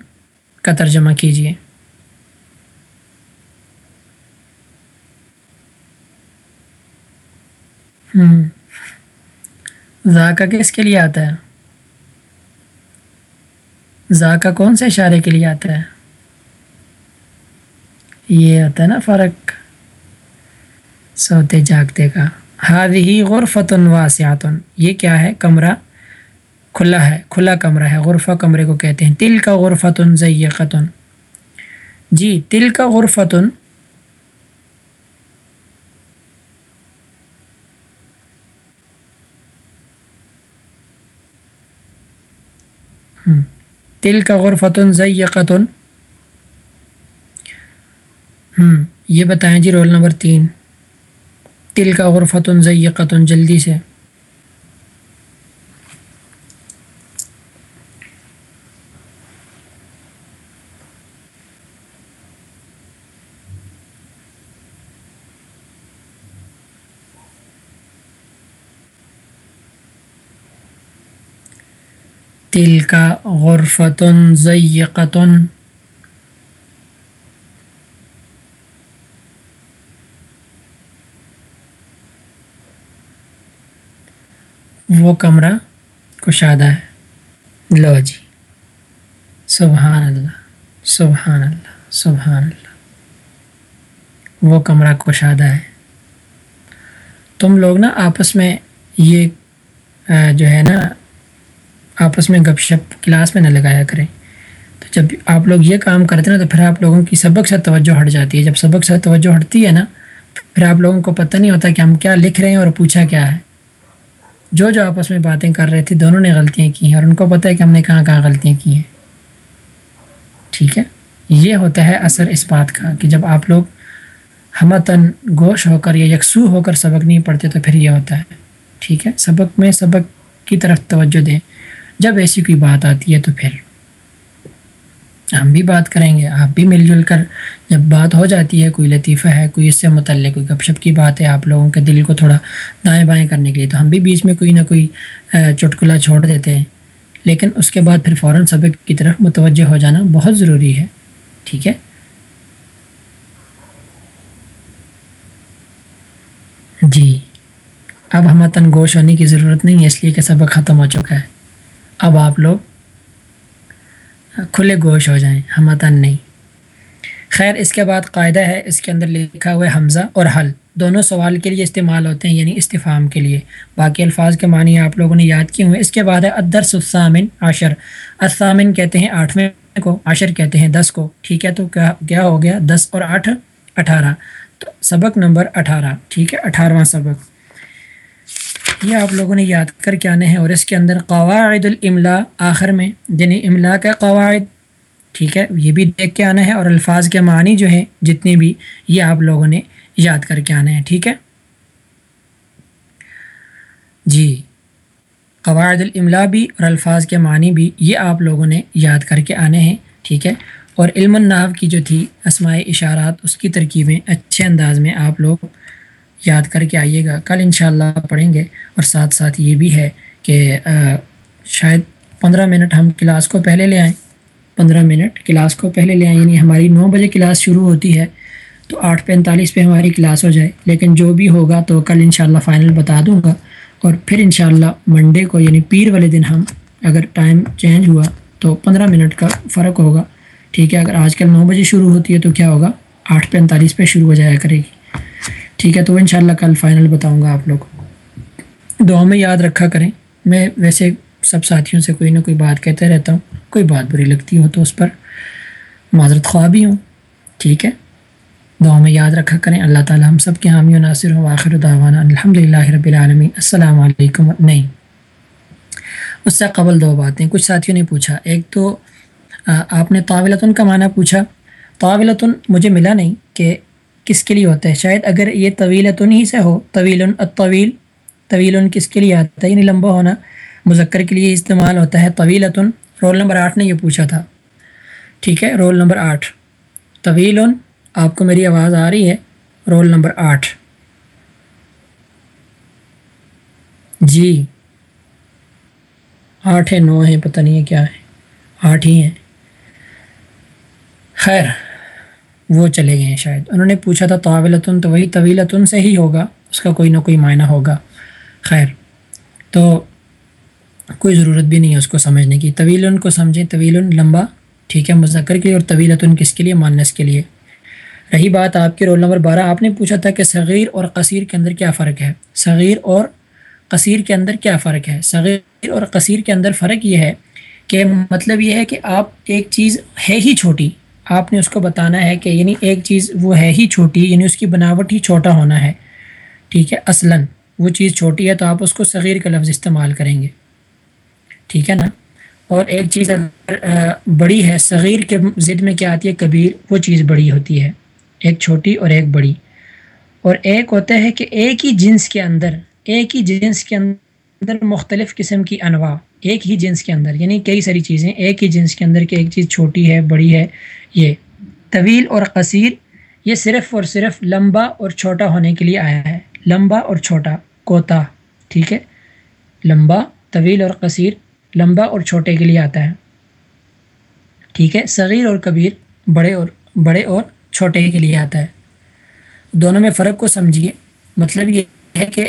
کا ترجمہ کیجیے ذا کا کس کے لیے آتا ہے؟ ذا کا کون سے اشارے کے لیے آتا ہے؟ یہ ہوتا ہے نا فرق۔ سوتے جاگتے کا۔ ہادی غرفتن واسعتن یہ کیا ہے؟ کمرہ کھلا ہے، کھلا کمرہ ہے۔ غرفہ کمرے کو کہتے ہیں۔ تل کا غرفتن ضیقتن جی تل کا غرفتن تل کا غرفتن ضیقتن ہوں یہ بتائیں جی رول نمبر تین۔ تل کا غرفت ضیقت جلدی سے تل کا غرفت ضیقتن وہ کمرہ کشادہ ہے۔ لو جی۔ سبحان اللہ سبحان اللہ سبحان اللہ۔ وہ کمرہ کشادہ ہے۔ تم لوگ نا آپس میں یہ جو ہے نا، آپس میں گپ شپ کلاس میں نہ لگایا کریں۔ تو جب آپ لوگ یہ کام کرتے ہیں نا، تو پھر آپ لوگوں کی سبق سے توجہ ہٹ جاتی ہے۔ جب سبق سے توجہ ہٹتی ہے نا، پھر آپ لوگوں کو پتہ نہیں ہوتا کہ ہم کیا لکھ رہے ہیں اور پوچھا کیا ہے۔ جو جو آپس میں باتیں کر رہے تھے، دونوں نے غلطیاں کی ہیں اور ان کو پتہ ہے کہ ہم نے کہاں کہاں غلطیاں کی ہیں۔ ٹھیک ہے؟ یہ ہوتا ہے اثر اس بات کا کہ جب آپ لوگ ہمتن گوش ہو کر یا یکسو ہو کر سبق نہیں پڑھتے تو پھر یہ ہوتا ہے۔ ٹھیک ہے؟ سبق میں سبق کی طرف توجہ دیں۔ جب ایسی کوئی بات آتی ہے تو پھر۔ ہم بھی بات کریں گے، آپ بھی مل جل کر جب بات ہو جاتی ہے، کوئی لطیفہ ہے، کوئی اس سے متعلق کوئی گپ شپ کی بات ہے آپ لوگوں کے دل کو تھوڑا دائیں بائیں کرنے کے لیے، تو ہم بھی بیچ میں کوئی نہ کوئی چٹکلا چھوڑ دیتے ہیں۔ لیکن اس کے بعد پھر فوراً سبق کی طرف متوجہ ہو جانا بہت ضروری ہے۔ ٹھیک ہے؟ جی۔ اب ہمیں تنگوش ہونے کی ضرورت نہیں ہے اس لیے کہ سبق ختم ہو چکا ہے۔ اب آپ لوگ کھلے گوش ہو جائیں ہمتن نہیں۔ خیر، اس کے بعد قاعدہ ہے، اس کے اندر لکھا ہوا حمزہ اور حل۔ دونوں سوال کے لیے استعمال ہوتے ہیں یعنی استفام کے لیے۔ باقی الفاظ کے معنی آپ لوگوں نے یاد کیے ہوئے اس کے بعد ہے ادرس السامن عشر۔ السامن کہتے ہیں آٹھویں کو، عشر کہتے ہیں دس کو۔ ٹھیک ہے، تو کیا کیا ہو گیا؟ دس اور آٹھ، اٹھارہ۔ تو سبق نمبر اٹھارہ۔ ٹھیک ہے اٹھارہواں سبق۔ یہ آپ لوگوں نے یاد کر کے آنے ہیں اور اس کے اندر قواعد الاملا آخر میں یعنی املا کا قواعد، ٹھیک ہے؟ یہ بھی دیکھ کے آنا ہے اور الفاظ کے معنی جو ہیں جتنے بھی، یہ آپ لوگوں نے یاد کر کے آنے ہیں ٹھیک ہے؟ جی قواعد الاملا بھی اور الفاظ کے معنی بھی یہ آپ لوگوں نے یاد کر کے آنے ہیں، ٹھیک ہے؟ اور علم الناو کی جو تھی، اسماء اشارات، اس کی ترکیبیں اچھے انداز میں آپ لوگ یاد کر کے آئیے گا۔ کل انشاءاللہ پڑھیں گے اور ساتھ ساتھ یہ بھی ہے کہ شاید پندرہ منٹ ہم کلاس کو پہلے لے آئیں۔ پندرہ منٹ کلاس کو پہلے لے آئیں یعنی ہماری نو بجے کلاس شروع ہوتی ہے تو آٹھ پینتالیس پہ ہماری کلاس ہو جائے۔ لیکن جو بھی ہوگا تو کل انشاءاللہ فائنل بتا دوں گا۔ اور پھر انشاءاللہ منڈے کو یعنی پیر والے دن ہم اگر ٹائم چینج ہوا تو پندرہ منٹ کا فرق ہوگا۔ ٹھیک ہے، اگر آج کل نو بجے شروع ہوتی ہے تو کیا ہوگا؟ آٹھ پینتالیس پہ شروع ہو جایا کرے گی۔ ٹھیک ہے، تو انشاءاللہ کل فائنل بتاؤں گا آپ لوگ۔ دعا میں یاد رکھا کریں۔ میں ویسے سب ساتھیوں سے کوئی نہ کوئی بات کہتے رہتا ہوں۔ کوئی بات بری لگتی ہو تو اس پر معذرت خواہ بھی ہوں۔ ٹھیک ہے؟ دعا میں یاد رکھا کریں۔ اللہ تعالیٰ ہم سب کے حامی و ناصر ہوں۔ آخر دعوانا الحمد للہ رب العالمین۔ السلام علیکم۔ نہیں۔ اس سے قبل دو باتیں۔ کچھ ساتھیوں نے پوچھا۔ ایک تو آپ نے طاولتن کا معنی پوچھا۔ طاولتن مجھے ملا نہیں کہ کس کے لیے ہوتا ہے؟ شاید اگر یہ طویلتن ہی سے ہو طویل الطویل طویل کس کے لیے آتا ہے؟ یعنی لمبا ہونا مذکر کے لیے استعمال ہوتا ہے، طویلتن۔ رول نمبر آٹھ نے یہ پوچھا تھا۔ ٹھیک ہے، رول نمبر آٹھ۔ طویل آپ کو میری آواز آ رہی ہے؟ رول نمبر آٹھ۔ جی۔ آٹھ ہے، نو ہے، پتہ نہیں ہے کیا ہے۔ آٹھ ہی ہیں۔ خیر۔ وہ چلے گئے ہیں شاید۔ انہوں نے پوچھا تھا، طاولتن، تو وہی طویلتن سے ہی ہوگا، اس کا کوئی نہ کوئی معنی ہوگا۔ خیر، تو کوئی ضرورت بھی نہیں ہے اس کو سمجھنے کی۔ طویل کو سمجھیں طویل لمبا، ٹھیک ہے، مذکر کے لیے اور طویلتن کس کے لیے؟ مانس کے لیے۔ رہی بات آپ کے رول نمبر بارہ۔ آپ نے پوچھا تھا کہ صغیر اور قصیر کے اندر کیا فرق ہے۔ صغیر اور قصیر کے اندر کیا فرق ہے؟ صغیر اور قصیر کے اندر فرق یہ ہے کہ مطلب یہ ہے کہ آپ، ایک چیز ہے ہی چھوٹی۔ آپ نے اس کو بتانا ہے کہ یعنی ایک چیز وہ ہے ہی چھوٹی یعنی اس کی بناوٹ ہی چھوٹا ہونا ہے۔ ٹھیک ہے، اصلاً وہ چیز چھوٹی ہے تو آپ اس کو صغیر کا لفظ استعمال کریں گے۔ ٹھیک ہے نا؟ اور ایک چیز اگر بڑی ہے، صغیر کے ضد میں کیا آتی ہے؟ کبیر، وہ چیز بڑی ہوتی ہے۔ ایک چھوٹی اور ایک بڑی۔ اور ایک ہوتا ہے کہ ایک ہی جنس کے اندر، ایک ہی جنس کے اندر مختلف قسم کی انواع۔ ایک ہی جنس کے اندر یعنی کئی ساری چیزیں، ایک ہی جنس کے اندر کہ ایک چیز چھوٹی ہے، بڑی ہے، یہ طویل اور قصیر، یہ صرف اور صرف لمبا اور چھوٹا ہونے کے لیے آیا ہے۔ لمبا اور چھوٹا، کوتا، ٹھیک ہے؟ لمبا، طویل اور قصیر، لمبا اور چھوٹے کے لیے آتا ہے۔ ٹھیک ہے؟ صغیر اور کبیر، بڑے اور بڑے اور چھوٹے کے لیے آتا ہے۔ دونوں میں فرق کو سمجھیے۔ مطلب یہ ہے کہ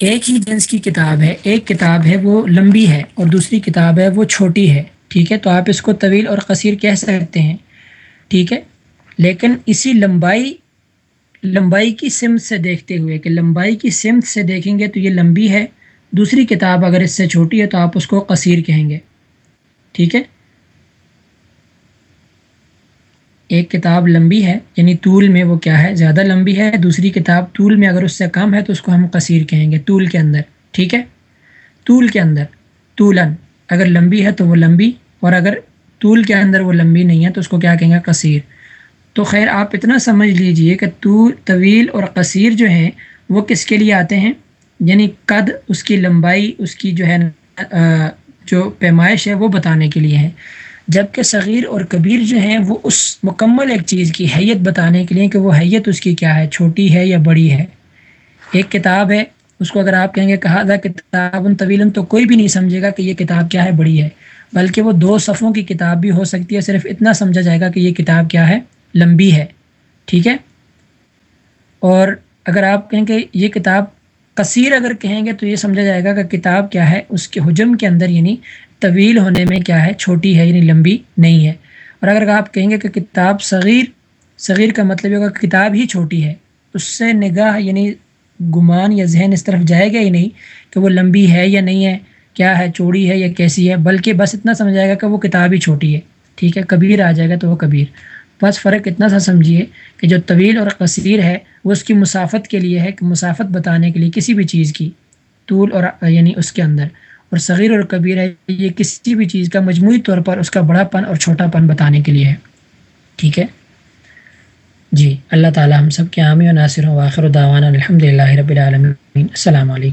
ایک ہی جنس کی کتاب ہے، ایک کتاب ہے وہ لمبی ہے اور دوسری کتاب ہے وہ چھوٹی ہے، ٹھیک ہے؟ تو آپ اس کو طویل اور قصیر کہہ سکتے ہیں، ٹھیک ہے؟ لیکن اسی لمبائی لمبائی کی سمت سے دیکھتے ہوئے کہ لمبائی کی سمت سے دیکھیں گے تو یہ لمبی ہے، دوسری کتاب اگر اس سے چھوٹی ہے تو آپ اس کو قصیر کہیں گے، ٹھیک ہے؟ ایک کتاب لمبی ہے یعنی طول میں وہ کیا ہے؟ زیادہ لمبی ہے، دوسری کتاب طول میں اگر اس سے کم ہے تو اس کو ہم قصیر کہیں گے، طول کے اندر، ٹھیک ہے؟ طول کے اندر، طولن، اگر لمبی ہے تو وہ لمبی، اور اگر طول کے اندر وہ لمبی نہیں ہے تو اس کو کیا کہیں گے؟ قصیر۔ تو خیر، آپ اتنا سمجھ لیجیے کہ طول طویل اور قصیر جو ہیں، وہ کس کے لیے آتے ہیں؟ یعنی قد، اس کی لمبائی، اس کی جو ہے جو پیمائش ہے، وہ بتانے کے لیے ہے جبکہ صغیر اور کبیر جو ہیں وہ اس مکمل ایک چیز کی حیت بتانے کے لیے کہ وہ حیت اس کی کیا ہے، چھوٹی ہے یا بڑی ہے۔ ایک کتاب ہے، اس کو اگر آپ کہیں گے کہا تھا کتاب طویل، تو کوئی بھی نہیں سمجھے گا کہ یہ کتاب کیا ہے، بڑی ہے۔ بلکہ وہ دو صفوں کی کتاب بھی ہو سکتی ہے، صرف اتنا سمجھا جائے گا کہ یہ کتاب کیا ہے، لمبی ہے۔ ٹھیک ہے؟ اور اگر آپ کہیں کہ یہ کتاب کثیر اگر کہیں گے، تو یہ سمجھا جائے گا کہ کتاب کیا ہے، اس کے حجم کے اندر یعنی طویل ہونے میں کیا ہے؟ چھوٹی ہے یعنی لمبی نہیں ہے۔ اور اگر آپ کہیں گے کہ کتاب صغیر صغیر کا مطلب یہ ہوگا کہ کتاب ہی چھوٹی ہے اس سے نگاہ یعنی گمان یا ذہن اس طرف جائے گا ہی نہیں کہ وہ لمبی ہے یا نہیں ہے، کیا ہے، چوڑی ہے یا کیسی ہے، بلکہ بس اتنا سمجھ جائے گا کہ وہ کتاب ہی چھوٹی ہے۔ ٹھیک ہے، کبیر آ جائے گا تو وہ کبیر۔ بس فرق اتنا سا سمجھیے کہ جو طویل اور قصیر ہے، وہ اس کی مسافت کے لیے ہے کہ مسافت بتانے کے لیے کسی بھی چیز کی، طول اور یعنی اس کے اندر۔ اور صغیر اور کبیر ہے، یہ کسی بھی چیز کا مجموعی طور پر اس کا بڑا پن اور چھوٹا پن بتانے کے لیے ہے۔ ٹھیک ہے؟ جی اللہ تعالیٰ ہم سب کے عامی و ناصر و آخر و داوان الحمد للہ رب العالمین۔ السلام علیکم۔